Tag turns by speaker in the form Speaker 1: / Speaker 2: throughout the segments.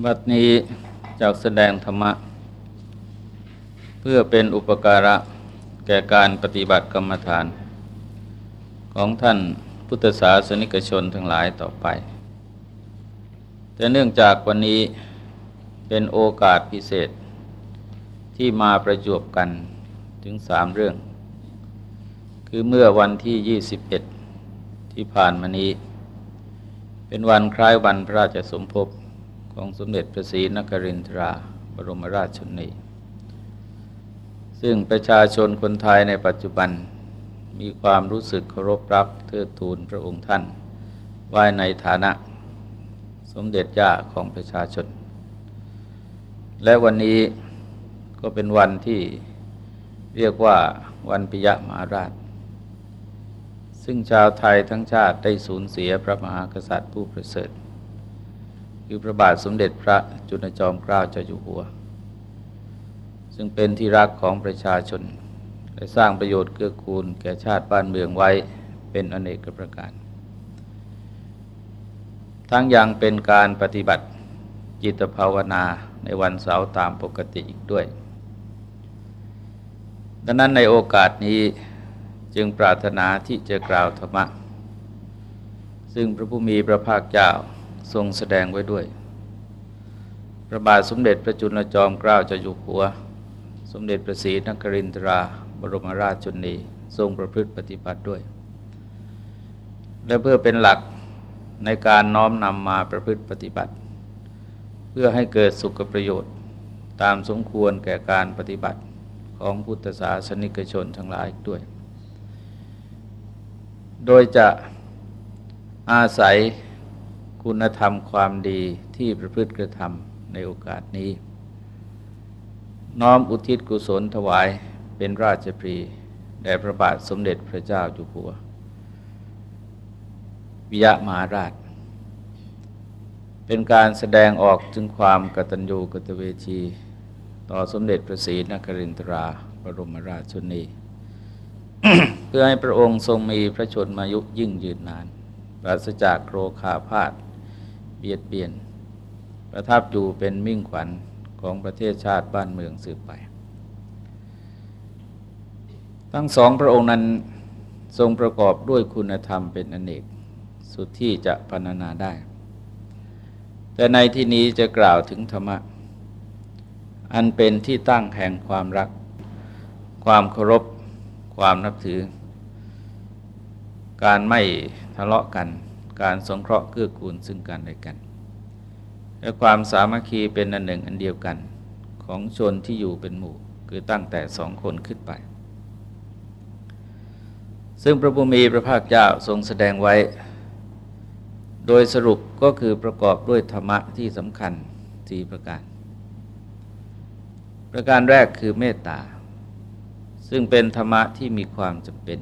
Speaker 1: บัดนี้จากแสดงธรรมะ เพื่อเป็นอุปการะแก่การปฏิบัติกรรมฐาน ของท่านพุทธศาสนิกชนทั้งหลายต่อไป แต่เนื่องจากวันนี้เป็นโอกาสพิเศษ ที่มาประจวบกันถึงสามเรื่อง คือเมื่อวันที่ 21 ที่ผ่านมานี้ เป็นวันคล้ายวันพระราชสมภพ ของสมเด็จพระศรีนครินทราบรมราชชนนีซึ่งประชาชนคนไทยในปัจจุบันมีความรู้สึกเคารพรักเทิดทูนพระองค์ท่านไว้ในฐานะสมเด็จย่าของประชาชน และวันนี้ก็เป็นวันที่เรียกว่าวันปิยมหาราช ซึ่งชาวไทยทั้งชาติได้สูญเสียพระมหากษัตริย์ผู้ประเสริฐ คือพระบาทสมเด็จพระจุลจอมเกล้าเจ้าอยู่หัว ซึ่งเป็นที่รักของประชาชน และสร้างประโยชน์เกื้อกูลแก่ชาติบ้านเมืองไว้เป็นอเนกประการ ทั้งยังเป็นการปฏิบัติจิตภาวนาในวันเสาร์ตามปกติอีกด้วย ดังนั้นในโอกาสนี้จึงปรารถนาที่จะกล่าวธรรมะ ซึ่งพระผู้มีพระภาคเจ้า ทรงแสดงไว้ด้วย พระบาทสมเด็จพระจุลจอมเกล้าเจ้าอยู่หัว สมเด็จพระศรีนครินทรา บรมราชชนนีทรงประพฤติปฏิบัติด้วย และเพื่อเป็นหลักในการน้อมนำมาประพฤติปฏิบัติ เพื่อให้เกิดสุขประโยชน์ ตามสมควรแก่การปฏิบัติของพุทธศาสนิกชนทั้งหลายด้วย โดยจะอาศัย คุณธรรมความดีที่ประพฤติกระทำในโอกาสนี้ น้อมอุทิศกุศลถวายเป็นราชปรีแด่พระบาทสมเด็จพระเจ้าอยู่หัว วิยะมหาราช เป็นการแสดงออกถึงความกตัญญูกตเวทีต่อสมเด็จพระศรีนครินทราบรมราชชนี เพื่อให้พระองค์ทรงมีพระชนมายุยิ่งยืนนานปราศจากโรคาพาธ เบียดเบียน ประทับอยู่เป็นมิ่งขวัญของประเทศชาติบ้านเมืองสืบไป ทั้งสองพระองค์นั้นทรงประกอบด้วยคุณธรรมเป็นอเนกสุดที่จะพรรณนาได้ แต่ในที่นี้จะกล่าวถึงธรรมะ อันเป็นที่ตั้งแห่งความรัก ความเคารพ ความนับถือ การไม่ทะเลาะกัน การสงเคราะห์เกื้อกูลซึ่งกันและกัน และความสามัคคีเป็นอันหนึ่งอันเดียวกันของชนที่อยู่เป็นหมู่คือตั้งแต่สองคนขึ้นไป ซึ่งพระบุมีพระภาคเจ้าทรงแสดงไว้ โดยสรุปก็คือประกอบด้วยธรรมะที่สำคัญสี่ประการ ประการแรกคือเมตตา ซึ่งเป็นธรรมะที่มีความจำเป็น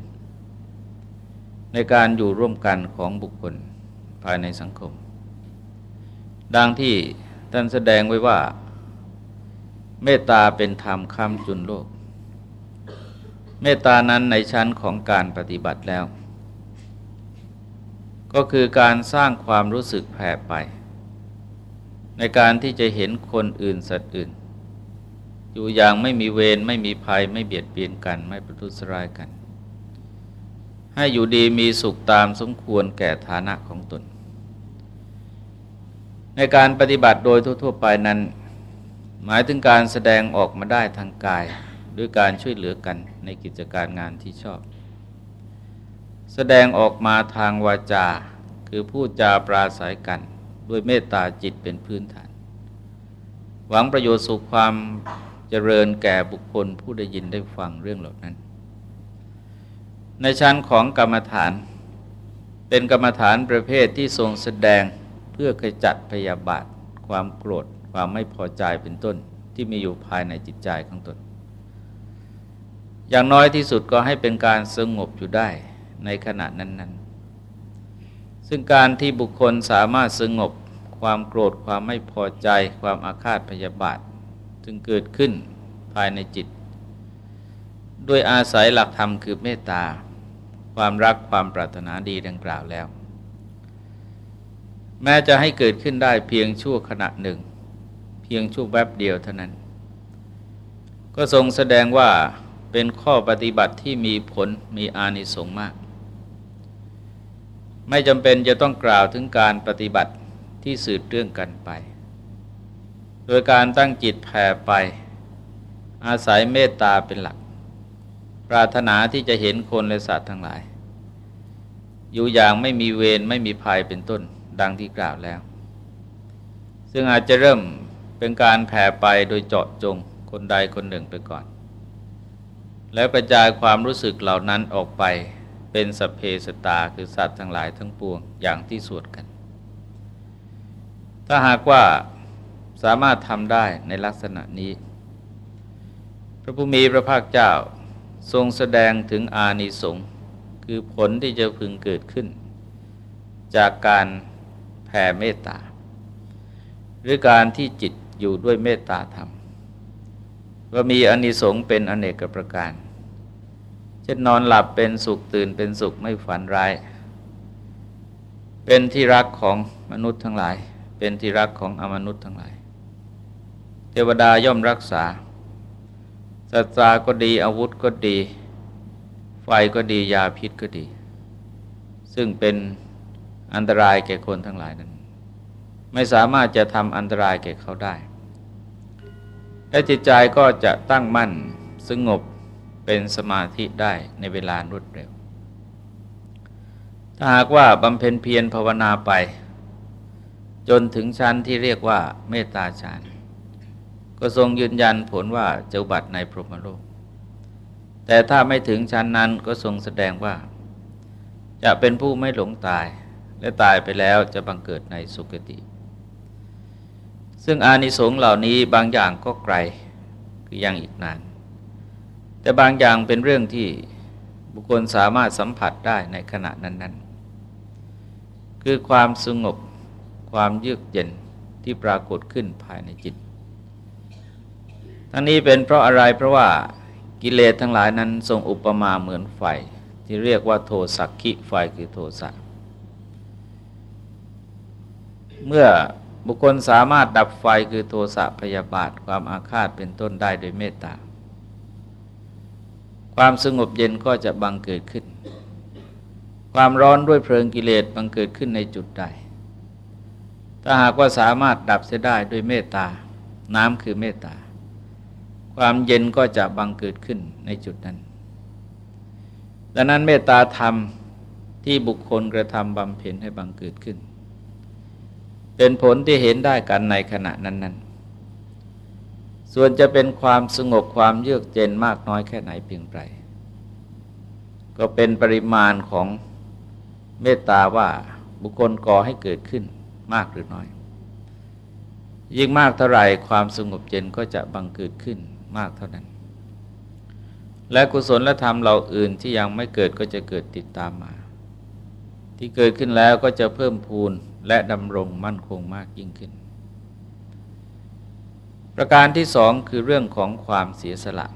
Speaker 1: ในการอยู่ร่วมกันของบุคคล ภายในสังคม ดังที่ท่านแสดงไว้ว่า เมตตาเป็นธรรมค้ำจุนโลก เมตตานั้นในชั้นของการปฏิบัติแล้ว ก็คือการสร้างความรู้สึกแผ่ไป ในการที่จะเห็นคนอื่นสัตว์อื่น อยู่อย่างไม่มีเวรไม่มีภัยไม่เบียดเบียนกันไม่ประทุษร้ายกัน ให้อยู่ดีมีสุขตามสมควรแก่ฐานะของตน ในการปฏิบัติโดยทั่ว ๆ ไปนั้น หมายถึงการแสดงออกมาได้ทางกายด้วยการช่วยเหลือกันในกิจการงานที่ชอบ แสดงออกมาทางวาจา คือพูดจาปราศัยกัน ด้วยเมตตาจิตเป็นพื้นฐาน หวังประโยชน์สุขความเจริญแก่บุคคลผู้ได้ยินได้ฟังเรื่องเหล่านั้น ในชั้นของกรรมฐาน เป็นกรรมฐานประเภทที่ทรงแสดงเพื่อขจัดพยาบาท ความโกรธ ความไม่พอใจเป็นต้นที่มีอยู่ภายในจิตใจของตน อย่างน้อยที่สุดก็ให้เป็นการสงบอยู่ได้ในขณะนั้นๆ ซึ่งการที่บุคคลสามารถสงบความโกรธความไม่พอใจ ความอาฆาตพยาบาทจึงเกิดขึ้นภายในจิต ด้วยอาศัยหลักธรรมคือเมตตา ความรักความปรารถนาดีดังกล่าวแล้ว แม้จะให้เกิดขึ้นได้เพียงชั่วขณะหนึ่ง เพียงชั่วแวบเดียวเท่านั้น ก็ทรงแสดงว่าเป็นข้อปฏิบัติที่มีผลมีอานิสงส์มาก ไม่จำเป็นจะต้องกล่าวถึงการปฏิบัติที่สืบเรื่องกันไป โดยการตั้งจิตแผ่ไป อาศัยเมตตาเป็นหลัก ปรารถนาที่จะเห็นคนและสัตว์ทั้งหลาย อยู่อย่างไม่มีเวรไม่มีภัยเป็นต้นดังที่กล่าวแล้ว ซึ่งอาจจะเริ่มเป็นการแผ่ไปโดยเจาะจงคนใดคนหนึ่งไปก่อน แล้วกระจายความรู้สึกเหล่านั้นออกไปเป็นสเพสตาคือสัตว์ทั้งหลายทั้งปวงอย่างที่สวดกัน ถ้าหากว่าสามารถทำได้ในลักษณะนี้ พระผู้มีพระภาคเจ้า ทรงแสดงถึงอานิสงส์คือผลที่จะพึงเกิดขึ้น จากการแผ่เมตตา หรือการที่จิตอยู่ด้วยเมตตาธรรม ว่ามีอานิสงส์เป็นอเนกประการ เช่นนอนหลับเป็นสุขตื่นเป็นสุขไม่ฝันร้าย เป็นที่รักของมนุษย์ทั้งหลาย เป็นที่รักของอมนุษย์ทั้งหลาย เทวดาย่อมรักษา สัตราก็ดีอาวุธก็ดี ไฟก็ดียาพิษก็ดี ซึ่งเป็นอันตรายแก่คนทั้งหลายนั้น ไม่สามารถจะทำอันตรายแก่เขาได้ และจิตใจก็จะตั้งมั่นสงบเป็นสมาธิได้ในเวลารวดเร็ว ถ้าหากว่าบำเพ็ญเพียรภาวนาไป จนถึงชั้นที่เรียกว่าเมตตาฌาน ก็ทรงยืนยันผลว่าจะบัตในพรหมโลก แต่ถ้าไม่ถึงชั้นนั้นก็ทรงแสดงว่า จะเป็นผู้ไม่หลงตาย และตายไปแล้วจะบังเกิดในสุคติ ซึ่งอานิสงส์เหล่านี้บางอย่างก็ไกลคือยังอีกนาน แต่บางอย่างเป็นเรื่องที่บุคคลสามารถสัมผัสได้ในขณะนั้น ๆ คือความสงบความเยือกเย็นที่ปรากฏขึ้นภายในจิต ทั้งนี้เป็นเพราะอะไรเพราะว่ากิเลสทั้งหลายนั้นทรงอุปมาเหมือนไฟ ที่เรียกว่าโทสักขิไฟคือโทสะเมื่อบุคคลสามารถดับไฟคือโทสะพยาบาทความอาฆาตเป็นต้นได้โดยเมตตา ความสงบเย็นก็จะบังเกิดขึ้น ความร้อนด้วยเพลิงกิเลสบังเกิดขึ้นในจุดใด ถ้าหากว่าสามารถดับเสียได้ด้วยเมตตา น้ำคือเมตตา ความเย็นก็จะบังเกิดขึ้นในจุดนั้น ดังนั้นเมตตาธรรมที่บุคคลกระทำบำเพ็ญให้บังเกิดขึ้น เป็นผลที่เห็นได้กันในขณะนั้น ๆ ส่วนจะเป็นความสงบความเยือกเย็นมากน้อยแค่ไหนเพียงไรก็เป็นปริมาณของเมตตาว่าบุคคลก่อให้เกิดขึ้นมากหรือน้อย ยิ่งมากเท่าไรความสงบเย็นก็จะบังเกิดขึ้น มากเท่านั้น และกุศลและธรรมเราอื่นที่ยังไม่เกิดก็จะเกิดติดตามมา ที่เกิดขึ้นแล้วก็จะเพิ่มพูนและดำรงมั่นคงมากยิ่งขึ้น ประการที่สองคือเรื่องของความเสียสละ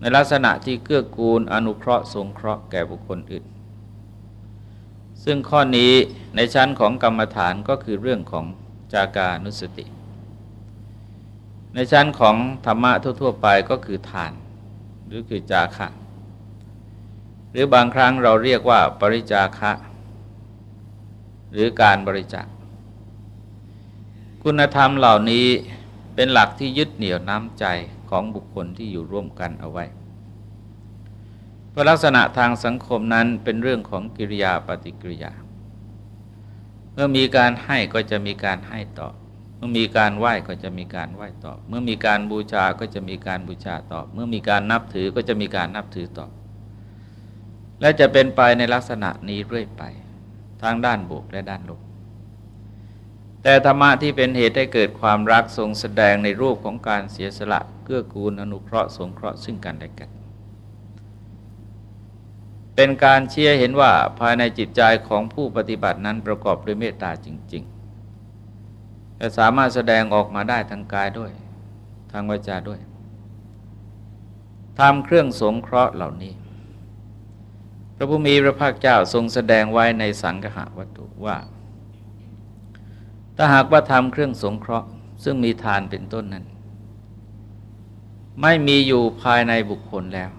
Speaker 1: ในลักษณะที่เกื้อกูลอนุเคราะห์สงเคราะห์แก่บุคคลอื่น ซึ่งข้อนี้ในชั้นของกรรมฐานก็คือเรื่องของจากานุสติ ในชั้นของธรรมะทั่ว ๆ ไปก็คือทาน หรือคือจาคะหรือบางครั้งเราเรียกว่าปริจาคะ หรือการบริจาคคุณธรรมเหล่านี้เป็นหลักที่ยึดเหนี่ยวน้ำใจของบุคคลที่อยู่ร่วมกันเอาไว้เพราะลักษณะทางสังคมนั้นเป็นเรื่องของกิริยาปฏิกิริยา เมื่อมีการให้ก็จะมีการให้ต่อ เมื่อมีการไหว้ก็จะมีการไหว้ต่อเมื่อมีการบูชาก็จะมีการบูชาต่อเมื่อมีการนับถือก็จะมีการนับถือต่อและจะเป็นไปในลักษณะนี้เรื่อยไป ทั้งด้านบวกและด้านลบ แต่ธรรมะที่เป็นเหตุให้เกิดความรักทรงแสดงในรูปของการเสียสละเกื้อกูลอนุเคราะห์สงเคราะห์ซึ่งกันและกัน เป็นการเชื่อเห็นว่าภายในจิตใจของผู้ปฏิบัตินั้นประกอบด้วยเมตตาจริง ๆ และสามารถแสดงออกมาได้ทางกายด้วย ทางวาจาด้วยทำเครื่องสงเคราะห์เหล่านี้ พระผู้มีพระภาคเจ้าทรงแสดงไว้ในสังหะวัตถุว่า ถ้าหากว่าทำเครื่องสงเคราะห์ ซึ่งมีทานเป็นต้นนั้น ไม่มีอยู่ภายในบุคคลแล้ว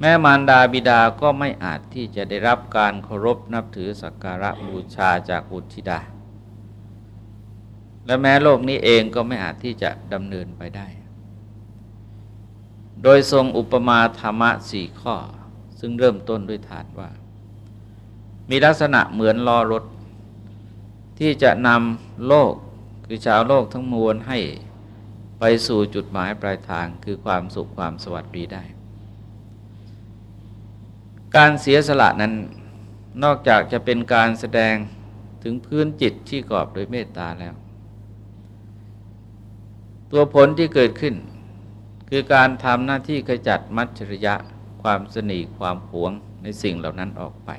Speaker 1: แม่มารดาบิดาก็ไม่อาจที่จะได้รับการเคารพนับถือสักการะบูชาจากบุตรธิดา และแม้โลกนี้เองก็ไม่อาจที่จะดำเนินไปได้ โดยทรงอุปมาธรรมะสี่ข้อ ซึ่งเริ่มต้นด้วยฐานว่า มีลักษณะเหมือนล้อรถ ที่จะนำโลกคือชาวโลกทั้งมวลให้ไปสู่จุดหมายปลายทางคือความสุขความสวัสดีได้ การเสียสละนั้นนอกจากจะเป็นการแสดงถึงพื้นจิตที่กอบโดยเมตตาแล้ว ตัวผลที่เกิดขึ้น คือการทำหน้าที่ขจัดมัจฉริยะ ความสนีความหวงในสิ่งเหล่านั้นออกไป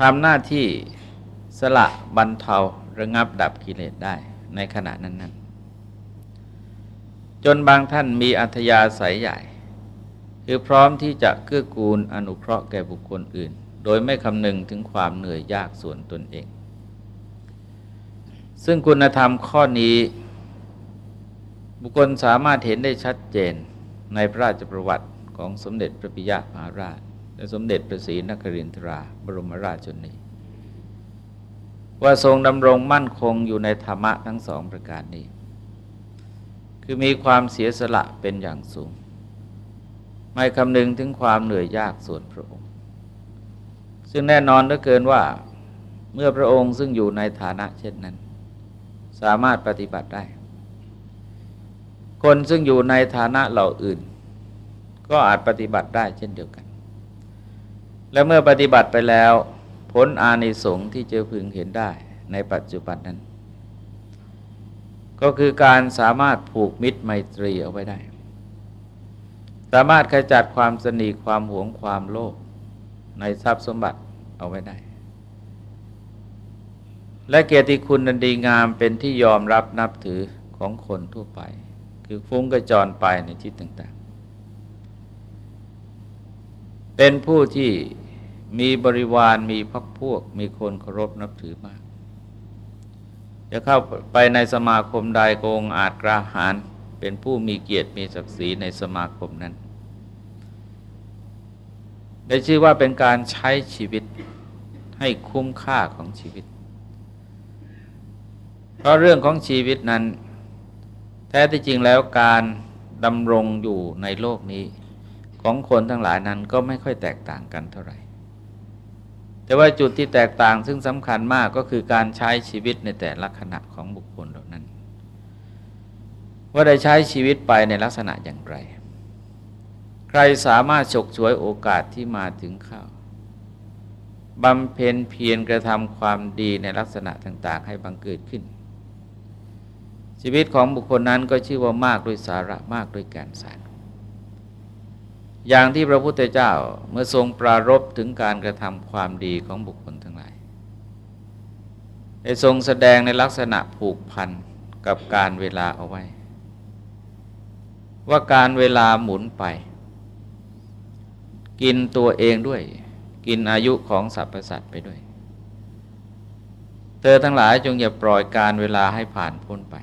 Speaker 1: ทำหน้าที่สละบรรเทาระงับดับกิเลสได้ในขณะนั้นนั้นจนบางท่านมีอัธยาศัยใหญ่ คือพร้อมที่จะเกื้อกูลอนุเคราะห์แก่บุคคลอื่น โดยไม่คำนึงถึงความเหนื่อยยากส่วนตนเอง ซึ่งคุณธรรมข้อนี้ บุคคลสามารถเห็นได้ชัดเจนในพระราชประวัติของสมเด็จพระปิยมหาราช และสมเด็จพระศรีนครินทราบรมราชชนีว่าทรงดำรงมั่นคงอยู่ในธรรมะทั้งสองประการนี้ คือมีความเสียสละเป็นอย่างสูง ไม่คำนึงถึงความเหนื่อยยากส่วนพระองค์ ซึ่งแน่นอนเหลือเกินว่าเมื่อพระองค์ซึ่งอยู่ในฐานะเช่นนั้น สามารถปฏิบัติได้ คนซึ่งอยู่ในฐานะเหล่าอื่น ก็อาจปฏิบัติได้เช่นเดียวกัน และเมื่อปฏิบัติไปแล้ว ผลอานิสงส์ที่จะพึงเห็นได้ในปัจจุบันนั้น ก็คือการสามารถผูกมิตรไมตรีเอาไว้ได้ สามารถขจัดความสนีความหวงความโลภในทรัพย์สมบัติเอาไว้ได้ และเกียรติคุณนันดีงามเป็นที่ยอมรับนับถือของคนทั่วไป คือฟุ้งกระจรไปในทิศต่าง ๆ เป็นผู้ที่มีบริวารมีพักพวก มีคนเคารพนับถือมาก จะเข้าไปในสมาคมใดโกงอาจกราหารเป็นผู้มีเกียรติมีศักดิ์ศรีในสมาคมนั้น ได้ชื่อว่าเป็นการใช้ชีวิตให้คุ้มค่าของชีวิต เพราะเรื่องของชีวิตนั้น แท้ที่จริงแล้วการดำรงอยู่ในโลกนี้ ของคนทั้งหลายนั้นก็ไม่ค่อยแตกต่างกันเท่าไหร่ แต่ว่าจุดที่แตกต่างซึ่งสำคัญมากก็คือการใช้ชีวิตในแต่ละขณะของบุคคลเหล่านั้น ว่าได้ใช้ชีวิตไปในลักษณะอย่างไร ใครสามารถฉกฉวยโอกาสที่มาถึงเข้าบำเพ็ญเพียรกระทำความดีในลักษณะต่าง ๆ ให้บังเกิดขึ้น ชีวิตของบุคคลนั้นก็ชื่อว่ามากด้วยสาระมากด้วยการสารอย่างที่พระพุทธเจ้าเมื่อทรงปรารบถึงการกระทำความดีของบุคคลทั้งหลายได้ทรงแสดงในลักษณะผูกพันกับการเวลาเอาไว้ ว่าการเวลาหมุนไป กินตัวเองด้วย กินอายุของสรรพสัตว์ไปด้วย เธอทั้งหลายจงอย่าปล่อยการเวลาให้ผ่านพ้นไป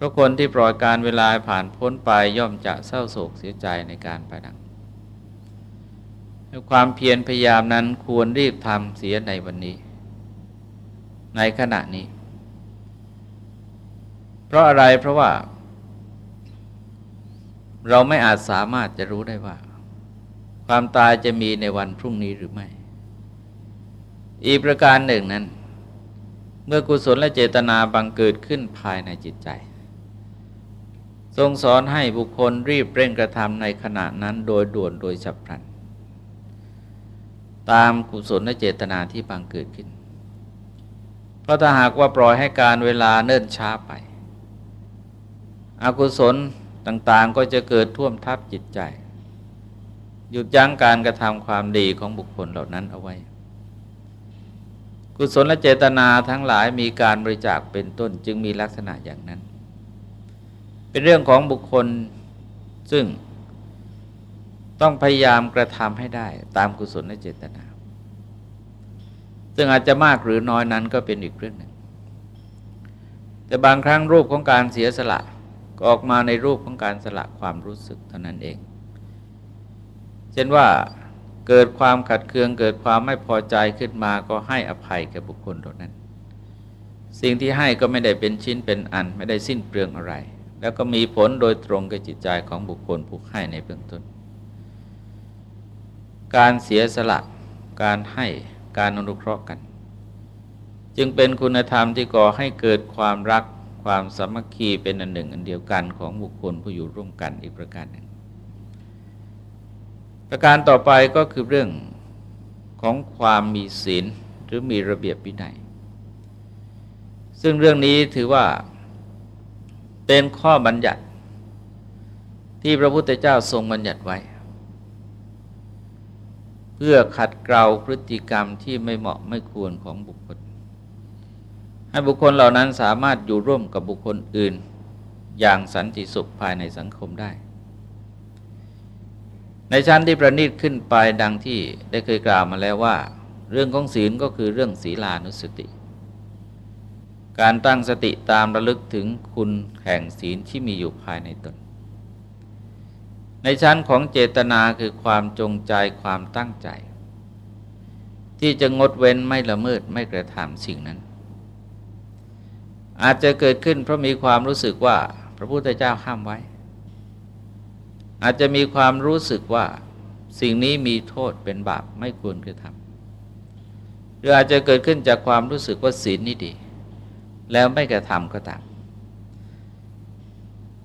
Speaker 1: เพราะคนที่ปล่อยการเวลาผ่านพ้นไปย่อมจะเศร้าโศกเสียใจในการไปดังความเพียรพยายามนั้นควรรีบทำเสียในวันนี้ ในขณะนี้ เพราะอะไรเพราะว่า เราไม่อาจสามารถจะรู้ได้ว่า ความตายจะมีในวันพรุ่งนี้หรือไม่ อีกประการหนึ่งนั้น เมื่อกุศลและเจตนาบังเกิดขึ้นภายในจิตใจ ทรงสอนให้บุคคลรีบเร่งกระทำในขณะนั้นโดยด่วนโดยฉับพลัน ตามกุศลและเจตนาที่บังเกิดขึ้น เพราะถ้าหากว่าปล่อยให้การเวลาเนิ่นช้าไป อกุศลต่างๆก็จะเกิดท่วมทับจิตใจ หยุดยั้งการกระทำความดีของบุคคลเหล่านั้นเอาไว้ กุศลและเจตนาทั้งหลายมีการบริจาคเป็นต้นจึงมีลักษณะอย่างนั้น เป็นเรื่องของบุคคลซึ่งต้องพยายามกระทำให้ได้ตามกุศลและเจตนา ซึ่งอาจจะมากหรือน้อยนั้นก็เป็นอีกเรื่องหนึ่ง แต่บางครั้งรูปของการเสียสละก็ออกมาในรูปของการสละความรู้สึกเท่านั้นเอง เช่นว่าเกิดความขัดเคืองเกิดความไม่พอใจขึ้นมาก็ให้อภัยแก่บุคคลเหล่านั้น สิ่งที่ให้ก็ไม่ได้เป็นชิ้นเป็นอันไม่ได้สิ้นเปลืองอะไร แล้วก็มีผลโดยตรงกับจิตใจของบุคคลผู้ให้ในเบื้องต้น การเสียสละ การให้การอนุเคราะห์กัน จึงเป็นคุณธรรมที่ก่อให้เกิดความรักความสามัคคีเป็นอันหนึ่ง อันเดียวกันของบุคคลผู้อยู่ร่วมกันอีกประการหนึ่ง ประการต่อไปก็คือเรื่องของความมีศีลหรือมีระเบียบวินัย ซึ่งเรื่องนี้ถือว่า เป็นข้อบัญญัติที่พระพุทธเจ้าทรงบัญญัติไว้ เพื่อขัดเกลาพฤติกรรมที่ไม่เหมาะไม่ควรของบุคคล ให้บุคคลเหล่านั้นสามารถอยู่ร่วมกับบุคคลอื่น อย่างสันติสุขภายในสังคมได้ ในชั้นที่ประณีตขึ้นไปดังที่ได้เคยกล่าวมาแล้วว่า เรื่องของศีลก็คือเรื่องศีลานุสติ การตั้งสติตามระลึกถึงคุณแห่งศีลที่มีอยู่ภายในตน ในชั้นของเจตนาคือความจงใจความตั้งใจ ที่จะงดเว้นไม่ละเมิดไม่กระทำสิ่งนั้น อาจจะเกิดขึ้นเพราะมีความรู้สึกว่าพระพุทธเจ้าห้ามไว้ อาจจะมีความรู้สึกว่าสิ่งนี้มีโทษเป็นบาปไม่ควรกระทำหรืออาจจะเกิดขึ้นจากความรู้สึกว่าศีลนี่ดี แล้วไม่กระทำก็ตาม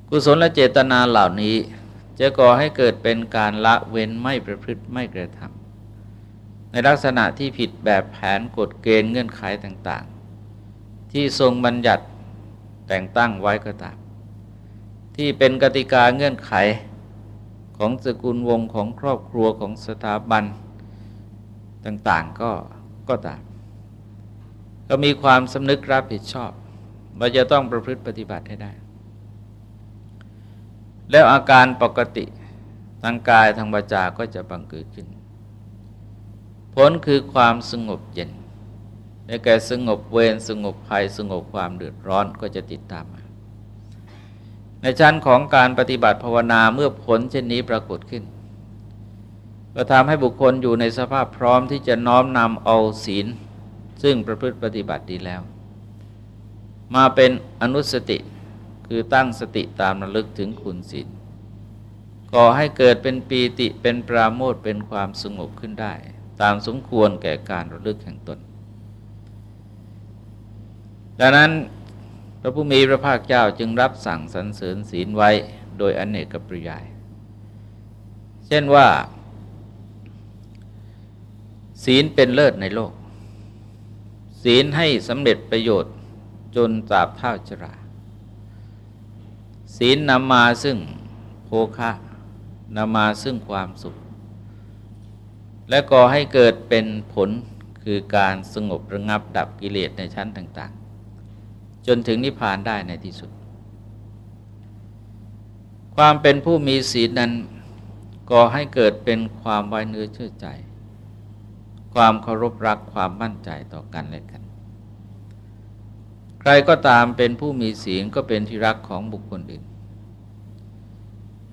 Speaker 1: กุศลและเจตนาเหล่านี้ จะก่อให้เกิดเป็นการละเว้นไม่ประพฤติไม่กระทำในลักษณะที่ผิดแบบแผนกฎเกณฑ์เงื่อนไขต่างๆ ที่ทรงบัญญัติแต่งตั้งไว้ก็ตาม ที่เป็นกติกาเงื่อนไขของสกุลวงของครอบครัวของสถาบันต่างๆก็ก็ตาม ก็มีความสำนึกรับผิดชอบว่าจะต้องประพฤติปฏิบัติให้ได้ แล้วอาการปกติทางกายทางวาจาก็จะบังเกิดขึ้น ผลคือความสงบเย็นในแก่สงบเวรสงบภัยสงบความเดือดร้อนก็จะติดตามมา ในชั้นของการปฏิบัติภาวนาเมื่อผลเช่นนี้ปรากฏขึ้น ก็ทำให้บุคคลอยู่ในสภาพพร้อมที่จะน้อมนำเอาศีล ซึ่งประพฤติปฏิบัติดีแล้ว มาเป็นอนุสติคือตั้งสติตามระลึกถึงคุณศีลก่อให้เกิดเป็นปีติเป็นปราโมทเป็นความสงบขึ้นได้ ตามสมควรแก่การระลึกแห่งตน ดังนั้นพระผู้มีพระภาคเจ้าจึงรับสั่งสรรเสริญศีลไว้โดยอนเนกปริยาย เช่นว่า ศีลเป็นเลิศในโลก ศีลให้สำเร็จประโยชน์จนตราบเท่าชรา ศีลนำมาซึ่งโภคะนำมาซึ่งความสุข และก่อให้เกิดเป็นผลคือการสงบระงับดับกิเลสในชั้นต่าง ๆ จนถึงนิพพานได้ในที่สุด ความเป็นผู้มีศีลนั้นก่อให้เกิดเป็นความไว้เนื้อเชื่อใจ ความเคารพรักความมั่นใจต่อกันและกัน ใครก็ตามเป็นผู้มีศีลก็เป็นที่รักของบุคคลอื่น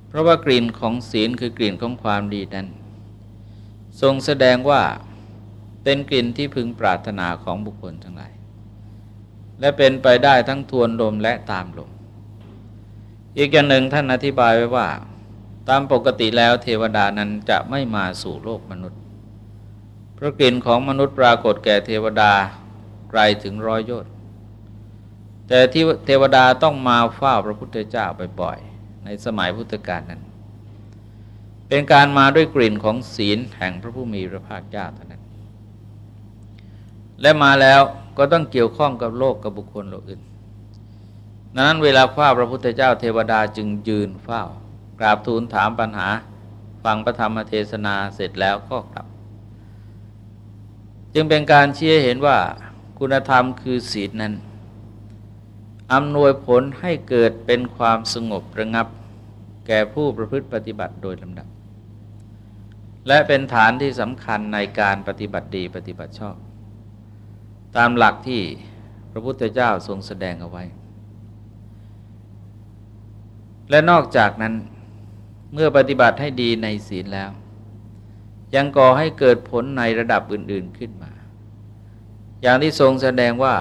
Speaker 1: เพราะว่ากลิ่นของศีลคือกลิ่นของความดีนั้น ทรงแสดงว่าเป็นกลิ่นที่พึงปรารถนาของบุคคลทั้งหลาย และเป็นไปได้ทั้งทวนลมและตามลม อีกอย่างหนึ่งท่านอธิบายไว้ว่า ตามปกติแล้วเทวดานั้นจะไม่มาสู่โลกมนุษย์ พระกลิ่นของมนุษย์ปรากฏแก่เทวดาไกลถึงร้อยโยชน์แต่ที่เทวดาต้องมาเฝ้าพระพุทธเจ้าบ่อยๆในสมัยพุทธกาลนั้น เป็นการมาด้วยกลิ่นของศีลแห่งพระผู้มีพระภาคเจ้าเท่านั้น และมาแล้วก็ต้องเกี่ยวข้องกับโลกกับบุคคลโลกอื่นนั้นเวลาเฝ้าพระพุทธเจ้าเทวดาจึงยืนเฝ้ากราบทูลถามปัญหา ฟังพระธรรมเทศนาเสร็จแล้วก็กลับ จึงเป็นการเชี้เห็นว่าคุณธรรมคือศีลนั้นอำนวยผลให้เกิดเป็นความสงบระงับ แก่ผู้ประพฤติปฏิบัติโดยลำดับ และเป็นฐานที่สำคัญในการปฏิบัติดีปฏิบัติชอบ ตามหลักที่พระพุทธเจ้าทรงแสดงเอาไว้ และนอกจากนั้นเมื่อปฏิบัติให้ดีในศีลแล้ว ยังก่อให้เกิดผลในระดับอื่น ๆขึ้นมา อย่างที่ทรงแสดงว่า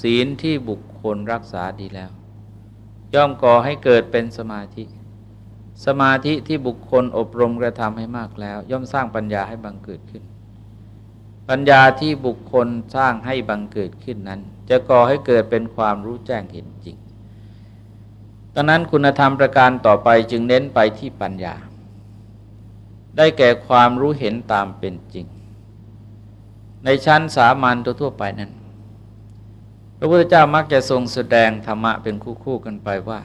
Speaker 1: ศีลที่บุคคลรักษาดีแล้ว ย่อมก่อให้เกิดเป็นสมาธิ สมาธิที่บุคคลอบรมกระทำให้มากแล้ว ย่อมสร้างปัญญาให้บังเกิดขึ้น ปัญญาที่บุคคลสร้างให้บังเกิดขึ้นนั้น จะก่อให้เกิดเป็นความรู้แจ้งเห็นจริงดังนั้นคุณธรรมประการต่อไปจึงเน้นไปที่ปัญญา ได้แก่ความรู้เห็นตามเป็นจริง ในชั้นสามัญทั่วไปนั้น พระพุทธเจ้ามักจะทรงแสดงธรรมะเป็นคู่ๆกันไปว่า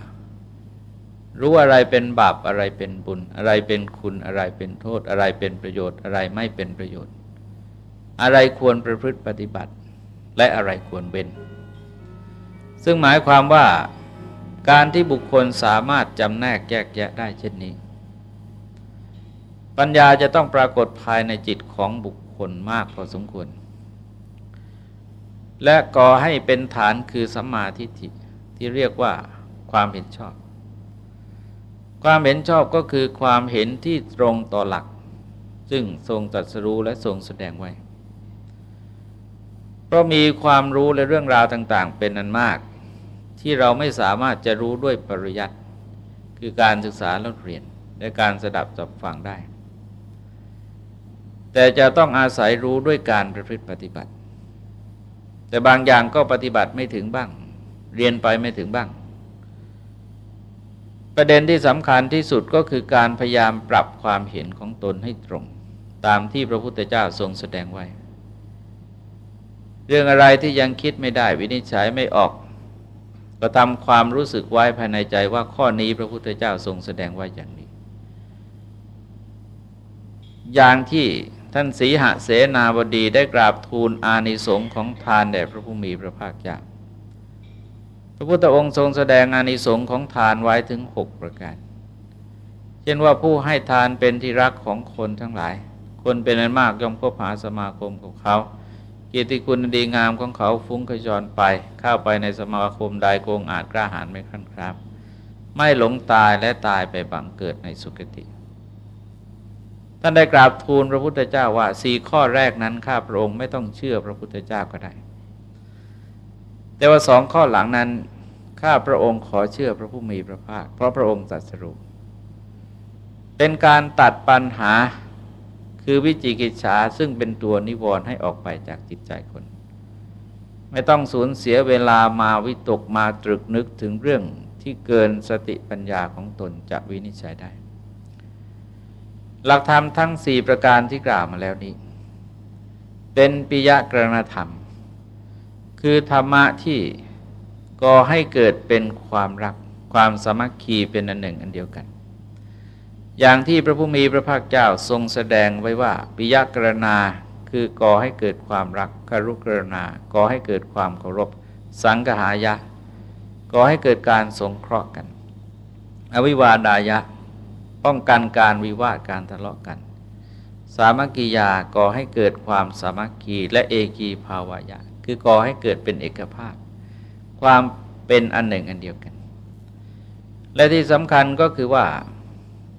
Speaker 1: รู้อะไรเป็นบาปอะไรเป็นบุญ อะไรเป็นคุณอะไรเป็นโทษ อะไรเป็นประโยชน์อะไรไม่เป็นประโยชน์ อะไรควรประพฤติปฏิบัติ และอะไรควรเว้นซึ่งหมายความว่าการที่บุคคลสามารถจำแนกแยกแยะได้เช่นนี้ ปัญญาจะต้องปรากฏภายในจิตของบุคคลมากพอสมควร และก่อให้เป็นฐานคือสัมมาทิฏฐิที่เรียกว่าความเห็นชอบ ความเห็นชอบก็คือความเห็นที่ตรงต่อหลัก ซึ่งทรงตรัสรู้และทรงแสดงไว้ เพราะมีความรู้และเรื่องราวต่าง ๆ เป็นนันมาก ที่เราไม่สามารถจะรู้ด้วยปริยัติคือการศึกษาแล้วเรียนและการสดับจับฟังได้ แต่จะต้องอาศัยรู้ด้วยการประพฤติปฏิบัติ แต่บางอย่างก็ปฏิบัติไม่ถึงบ้าง เรียนไปไม่ถึงบ้าง ประเด็นที่สำคัญที่สุดก็คือการพยายามปรับความเห็นของตนให้ตรง ตามที่พระพุทธเจ้าทรงแสดงไว้ เรื่องอะไรที่ยังคิดไม่ได้วินิจฉัยไม่ออก ก็ทำความรู้สึกไว้ภายในใจว่าข้อนี้พระพุทธเจ้าทรงแสดงไว้อย่างนี้ อย่างที่ ท่านสีหเสนาบดีได้กราบทูลอานิสงส์ของทานแด่พระผู้มีพระภาคเจ้าพระพุทธองค์ทรงแสดงอานิสงส์ของทานไว้ถึงหกประการ เช่นว่าผู้ให้ทานเป็นที่รักของคนทั้งหลาย คนเป็นอันมากย่อมคบหาสมาคมของเขาเกียรติคุณดีงามของเขาฟุ้งขจรไป เข้าไปในสมาคมใดโกงอาจกล้าหาญไม่ครั่นครับ ไม่หลงตายและตายไปบังเกิดในสุคติ ท่านได้กราบทูลพระพุทธเจ้าว่าสี่ข้อแรกนั้นข้าพระองค์ไม่ต้องเชื่อพระพุทธเจ้าก็ได้ แต่ว่าสองข้อหลังนั้นข้าพระองค์ขอเชื่อพระผู้มีพระภาค เพราะพระองค์ตรัสรู้เป็นการตัดปัญหาคือวิจิกิจฉาซึ่งเป็นตัวนิวรณ์ให้ออกไปจากจิตใจคน ไม่ต้องสูญเสียเวลามาวิตกมาตรึกนึกถึงเรื่องที่เกินสติปัญญาของตนจะวินิจฉัยได้ หลักธรรมทั้งสี่ประการที่กล่าวมาแล้วนี้ เป็นปิยกรณธรรม คือธรรมะที่ก่อให้เกิดเป็นความรักความสมัคคีเป็นอันหนึ่งอันเดียวกัน อย่างที่พระผู้มีพระภาคเจ้าทรงแสดงไว้ว่าปิยกรณาคือก่อให้เกิดความรักคารุกรณาก่อให้เกิดความเคารพ สังกหายะก่อให้เกิดการสงเคราะห์กัน อวิวาดายะ ป้องกันการวิวาทการทะเลาะกัน สามัคคียาก่อให้เกิดความสามัคคีและเอกีภาวายะคือก่อให้เกิดเป็นเอกภาพ ความเป็นอันหนึ่งอันเดียวกัน และที่สำคัญก็คือว่า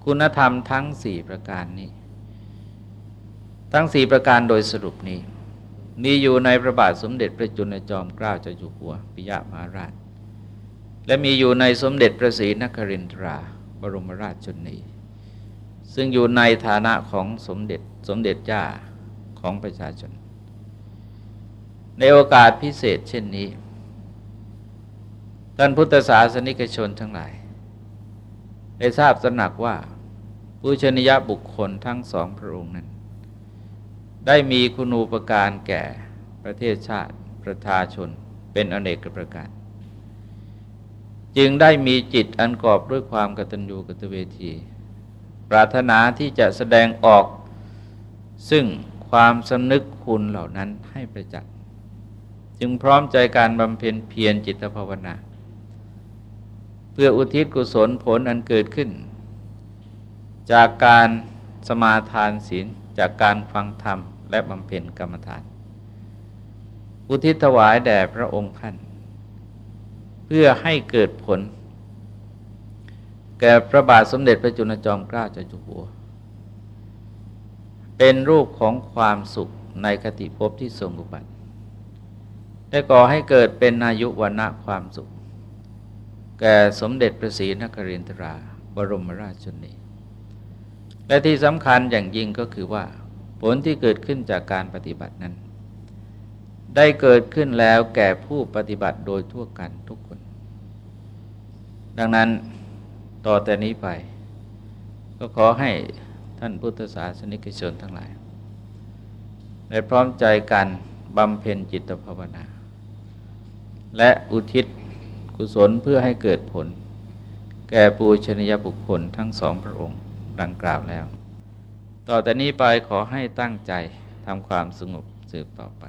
Speaker 1: คุณธรรมทั้งสี่ประการนี้ ทั้งสี่ประการโดยสรุปนี้ มีอยู่ในพระบาทสมเด็จพระจุลจอมเกล้าเจ้าอยู่หัวปิยมหาราช และมีอยู่ในสมเด็จพระศรีนครินทราบรมราชชนี ซึ่งอยู่ในฐานะของสมเด็จสมเด็จจ้าของประชาชน ในโอกาสพิเศษเช่นนี้ ท่านพุทธศาสนิกชนทั้งหลาย ได้ทราบสนักว่าผู้ชนิยบุคคลทั้งสองพระองค์นั้น ได้มีคุณูปการแก่ประเทศชาติประชาชนเป็นอเนกประการ จึงได้มีจิตอันกอบด้วยความกตัญญูกตเวที ปรารถนาที่จะแสดงออก ซึ่งความสำนึกคุณเหล่านั้นให้ประจักษ์จึงพร้อมใจการบำเพ็ญเพียรจิตภาวนา เพื่ออุทิศกุศลผลอันเกิดขึ้น จากการสมาทานศีลจากการฟังธรรม และบำเพ็ญกรรมฐาน อุทิศถวายแด่พระองค์ท่าน เพื่อให้เกิดผล แก่พระบาทสมเด็จพระจุลจอมเกล้าเจ้าอยู่หัว เป็นรูปของความสุขในคติภพที่ทรงอุบัติได้ก่อให้เกิดเป็นอายุวันะความสุข แก่สมเด็จพระศรีนครินทราบรมราชชนนีและที่สำคัญอย่างยิ่งก็คือว่า ผลที่เกิดขึ้นจากการปฏิบัตินั้น ได้เกิดขึ้นแล้วแก่ผู้ปฏิบัติโดยทั่วกันทุกคน ดังนั้น ต่อแต่นี้ไป ก็ขอให้ท่านพุทธศาสนิกชนทั้งหลายได้พร้อมใจกันบำเพ็ญจิตภาวนา และอุทิศกุศลเพื่อให้เกิดผล แก่ปูชนียบุคคลทั้งสองพระองค์ดังกล่าวแล้ว ต่อแต่นี้ไปขอให้ตั้งใจทำความสงบสืบต่อไป